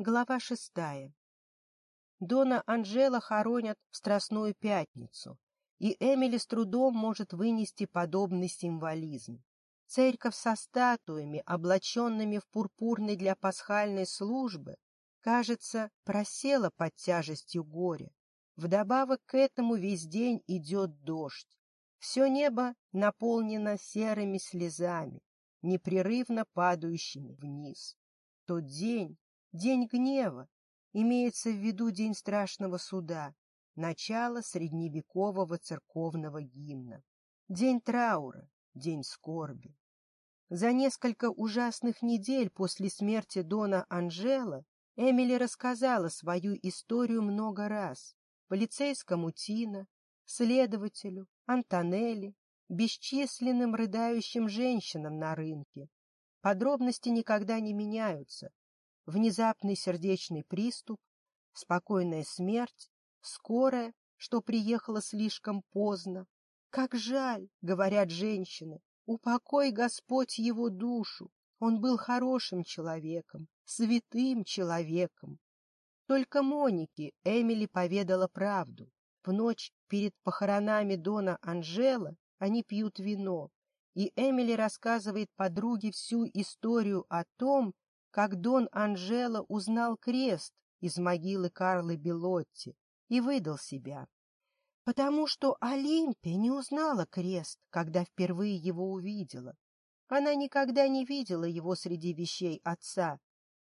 Глава шестая. Дона Анжела хоронят в Страстную Пятницу, и Эмили с трудом может вынести подобный символизм. Церковь со статуями, облаченными в пурпурный для пасхальной службы, кажется, просела под тяжестью горя. Вдобавок к этому весь день идет дождь. Все небо наполнено серыми слезами, непрерывно падающими вниз. Тот день, День гнева, имеется в виду день страшного суда, начало средневекового церковного гимна, день траура, день скорби. За несколько ужасных недель после смерти Дона Анжела Эмили рассказала свою историю много раз полицейскому Тина, следователю, Антонелли, бесчисленным рыдающим женщинам на рынке. Подробности никогда не меняются, внезапный сердечный приступ, спокойная смерть, скорая, что приехала слишком поздно. «Как жаль!» — говорят женщины. «Упокой Господь его душу! Он был хорошим человеком, святым человеком!» Только Монике Эмили поведала правду. В ночь перед похоронами Дона Анжела они пьют вино, и Эмили рассказывает подруге всю историю о том, как Дон Анжело узнал крест из могилы Карлы Белотти и выдал себя. Потому что Олимпия не узнала крест, когда впервые его увидела. Она никогда не видела его среди вещей отца.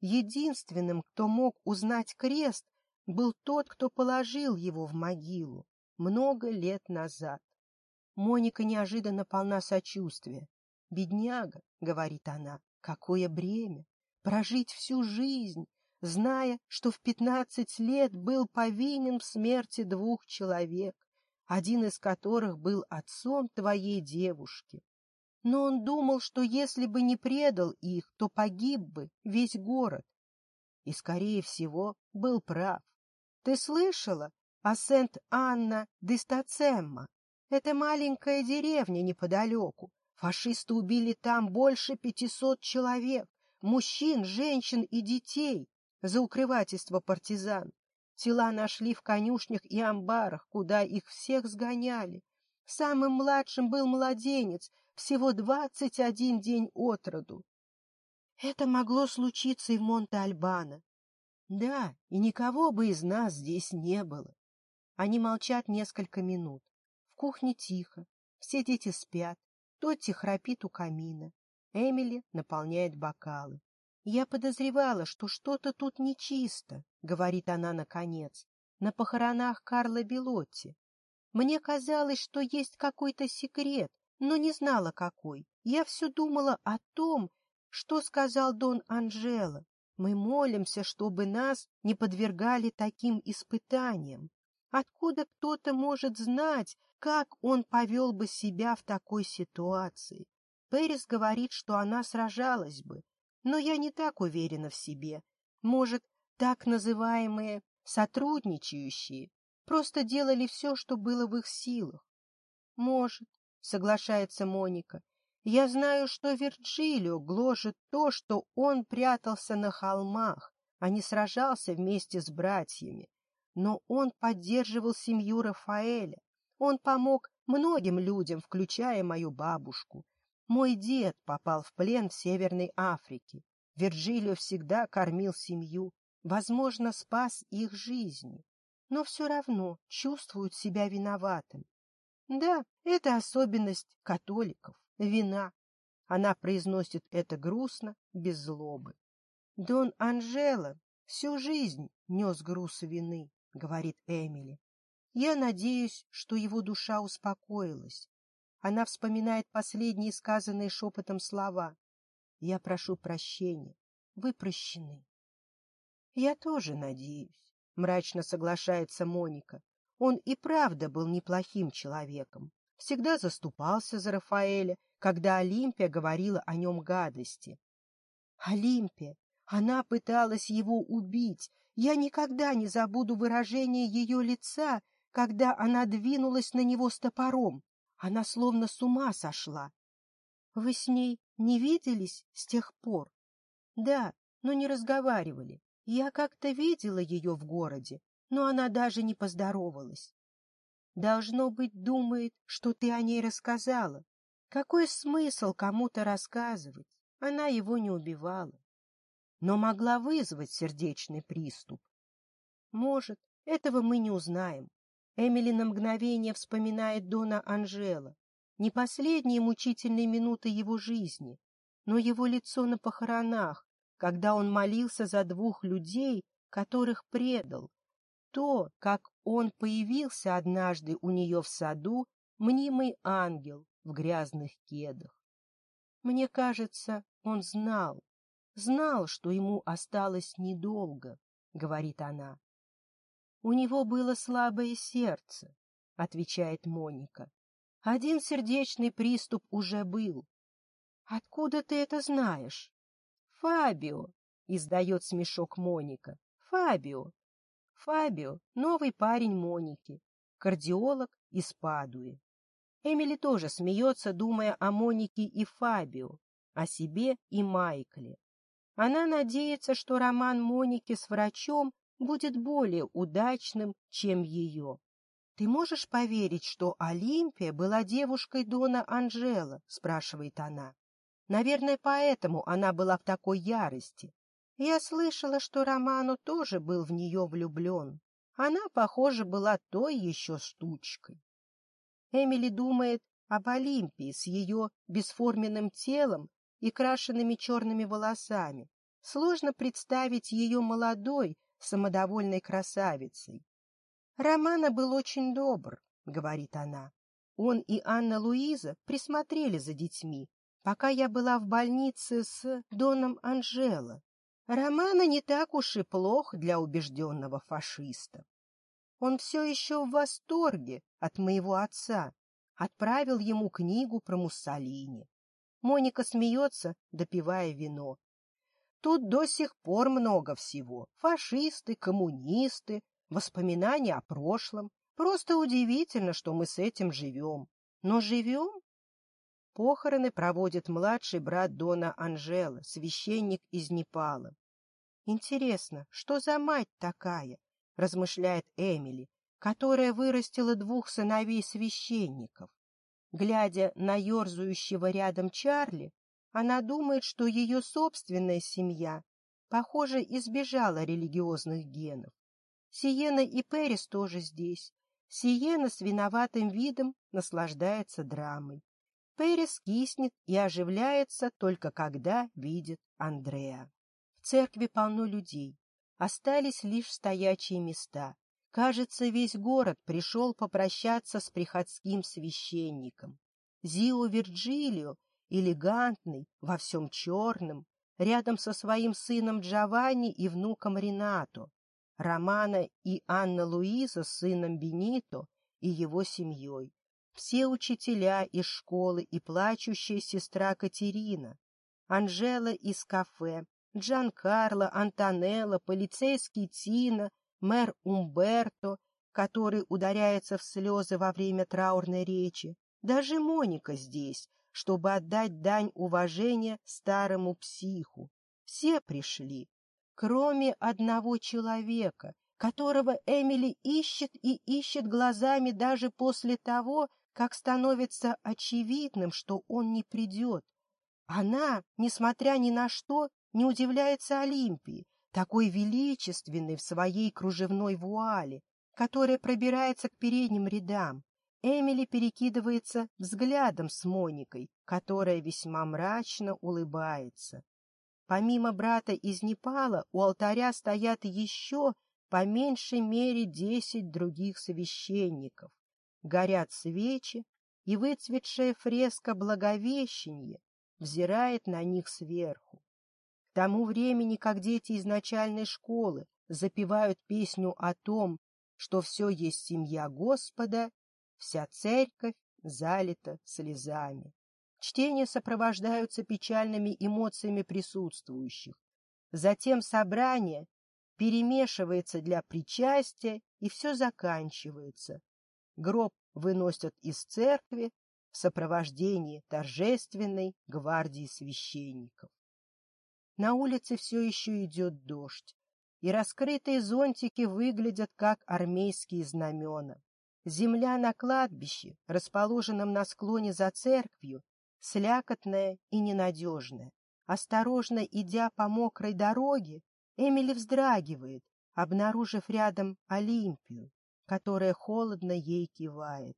Единственным, кто мог узнать крест, был тот, кто положил его в могилу много лет назад. Моника неожиданно полна сочувствия. «Бедняга», — говорит она, — «какое бремя! прожить всю жизнь, зная, что в пятнадцать лет был повинен в смерти двух человек, один из которых был отцом твоей девушки. Но он думал, что если бы не предал их, то погиб бы весь город. И, скорее всего, был прав. Ты слышала о Сент-Анна-Дестацемма? Это маленькая деревня неподалеку. Фашисты убили там больше пятисот человек мужчин, женщин и детей за укрывательство партизан. Тела нашли в конюшнях и амбарах, куда их всех сгоняли. Самым младшим был младенец, всего двадцать один день от роду. Это могло случиться и в Монте-Альбано. Да, и никого бы из нас здесь не было. Они молчат несколько минут. В кухне тихо, все дети спят, Тотти храпит у камина. Эмили наполняет бокалы. «Я подозревала, что что-то тут нечисто», — говорит она наконец, «на похоронах Карла Белотти. Мне казалось, что есть какой-то секрет, но не знала какой. Я все думала о том, что сказал Дон Анжело. Мы молимся, чтобы нас не подвергали таким испытаниям. Откуда кто-то может знать, как он повел бы себя в такой ситуации? Феррис говорит, что она сражалась бы, но я не так уверена в себе. Может, так называемые сотрудничающие просто делали все, что было в их силах? Может, соглашается Моника. Я знаю, что Вирджилио гложет то, что он прятался на холмах, а не сражался вместе с братьями. Но он поддерживал семью Рафаэля. Он помог многим людям, включая мою бабушку. Мой дед попал в плен в Северной Африке. Вирджилио всегда кормил семью, возможно, спас их жизни, но все равно чувствуют себя виноватым. Да, это особенность католиков — вина. Она произносит это грустно, без злобы. Дон Анжела всю жизнь нес груз вины, — говорит Эмили. Я надеюсь, что его душа успокоилась, она вспоминает последние сказанные шепотом слова. «Я прошу прощения. Вы прощены». «Я тоже надеюсь», — мрачно соглашается Моника. «Он и правда был неплохим человеком. Всегда заступался за Рафаэля, когда Олимпия говорила о нем гадости. Олимпия! Она пыталась его убить. Я никогда не забуду выражение ее лица, когда она двинулась на него с топором. Она словно с ума сошла. Вы с ней не виделись с тех пор? Да, но не разговаривали. Я как-то видела ее в городе, но она даже не поздоровалась. Должно быть, думает, что ты о ней рассказала. Какой смысл кому-то рассказывать? Она его не убивала. Но могла вызвать сердечный приступ. Может, этого мы не узнаем. Эмили на мгновение вспоминает Дона Анжела, не последние мучительные минуты его жизни, но его лицо на похоронах, когда он молился за двух людей, которых предал. То, как он появился однажды у нее в саду, мнимый ангел в грязных кедах. Мне кажется, он знал, знал, что ему осталось недолго, — говорит она. У него было слабое сердце, — отвечает Моника. Один сердечный приступ уже был. Откуда ты это знаешь? Фабио, — издает смешок Моника. Фабио. Фабио — новый парень Моники, кардиолог из Падуи. Эмили тоже смеется, думая о Монике и Фабио, о себе и Майкле. Она надеется, что роман Моники с врачом будет более удачным, чем ее. — Ты можешь поверить, что Олимпия была девушкой Дона Анжела? — спрашивает она. — Наверное, поэтому она была в такой ярости. Я слышала, что Роману тоже был в нее влюблен. Она, похоже, была той еще штучкой. Эмили думает об Олимпии с ее бесформенным телом и крашенными черными волосами. Сложно представить ее молодой, самодовольной красавицей. Романа был очень добр, — говорит она. Он и Анна Луиза присмотрели за детьми, пока я была в больнице с Доном Анжело. Романа не так уж и плох для убежденного фашиста. Он все еще в восторге от моего отца. Отправил ему книгу про Муссолини. Моника смеется, допивая вино. Тут до сих пор много всего. Фашисты, коммунисты, воспоминания о прошлом. Просто удивительно, что мы с этим живем. Но живем? Похороны проводит младший брат Дона Анжела, священник из Непала. «Интересно, что за мать такая?» — размышляет Эмили, которая вырастила двух сыновей священников. Глядя на ерзающего рядом Чарли, она думает, что ее собственная семья, похоже, избежала религиозных генов. Сиена и Перис тоже здесь. Сиена с виноватым видом наслаждается драмой. Перес киснет и оживляется только когда видит Андреа. В церкви полно людей. Остались лишь стоячие места. Кажется, весь город пришел попрощаться с приходским священником. Зио Вирджилио элегантный, во всем черном, рядом со своим сыном Джованни и внуком Ренато, Романа и Анна Луиза с сыном Бенито и его семьей, все учителя из школы и плачущая сестра Катерина, Анжела из кафе, Джан Карло, Антонелло, полицейский Тина, мэр Умберто, который ударяется в слезы во время траурной речи, даже Моника здесь, чтобы отдать дань уважения старому психу. Все пришли, кроме одного человека, которого Эмили ищет и ищет глазами даже после того, как становится очевидным, что он не придет. Она, несмотря ни на что, не удивляется Олимпии, такой величественной в своей кружевной вуале, которая пробирается к передним рядам. Эмили перекидывается взглядом с Моникой, которая весьма мрачно улыбается. Помимо брата из Непала у алтаря стоят еще по меньшей мере десять других священников. Горят свечи, и выцветшая фреска Благовещения взирает на них сверху. К тому времени, как дети из начальной школы запевают песню о том, что все есть семья Господа Вся церковь залита слезами. Чтения сопровождаются печальными эмоциями присутствующих. Затем собрание перемешивается для причастия, и все заканчивается. Гроб выносят из церкви в сопровождении торжественной гвардии священников. На улице все еще идет дождь, и раскрытые зонтики выглядят как армейские знамена. Земля на кладбище, расположенном на склоне за церковью, слякотная и ненадежная. Осторожно идя по мокрой дороге, Эмили вздрагивает, обнаружив рядом Олимпию, которая холодно ей кивает.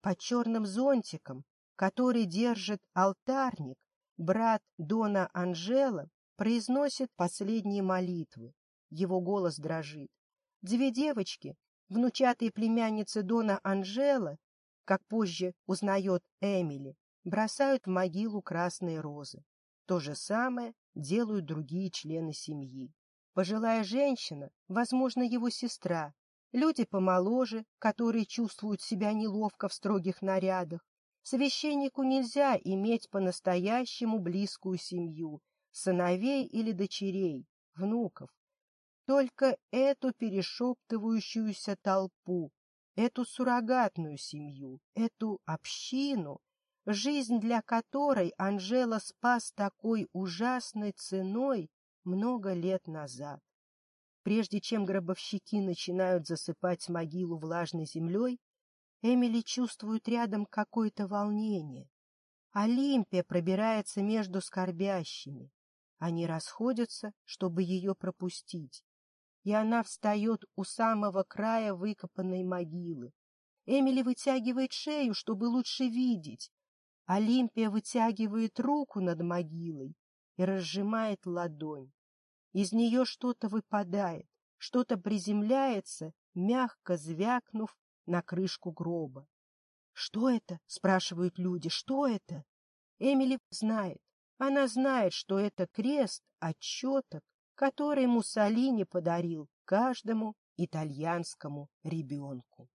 Под черным зонтиком, который держит алтарник, брат Дона Анжела произносит последние молитвы. Его голос дрожит. Две девочки внучатая племянницы Дона Анжела, как позже узнает Эмили, бросают в могилу красные розы. То же самое делают другие члены семьи. Пожилая женщина, возможно, его сестра, люди помоложе, которые чувствуют себя неловко в строгих нарядах. Священнику нельзя иметь по-настоящему близкую семью, сыновей или дочерей, внуков только эту перешептывающуюся толпу, эту суррогатную семью, эту общину, жизнь для которой Анжела спас такой ужасной ценой много лет назад. Прежде чем гробовщики начинают засыпать могилу влажной землей, Эмили чувствует рядом какое-то волнение. Олимпия пробирается между скорбящими. Они расходятся, чтобы ее пропустить и она встает у самого края выкопанной могилы. Эмили вытягивает шею, чтобы лучше видеть. Олимпия вытягивает руку над могилой и разжимает ладонь. Из нее что-то выпадает, что-то приземляется, мягко звякнув на крышку гроба. — Что это? — спрашивают люди. — Что это? Эмили знает. Она знает, что это крест, отчеток который Муссолини подарил каждому итальянскому ребенку.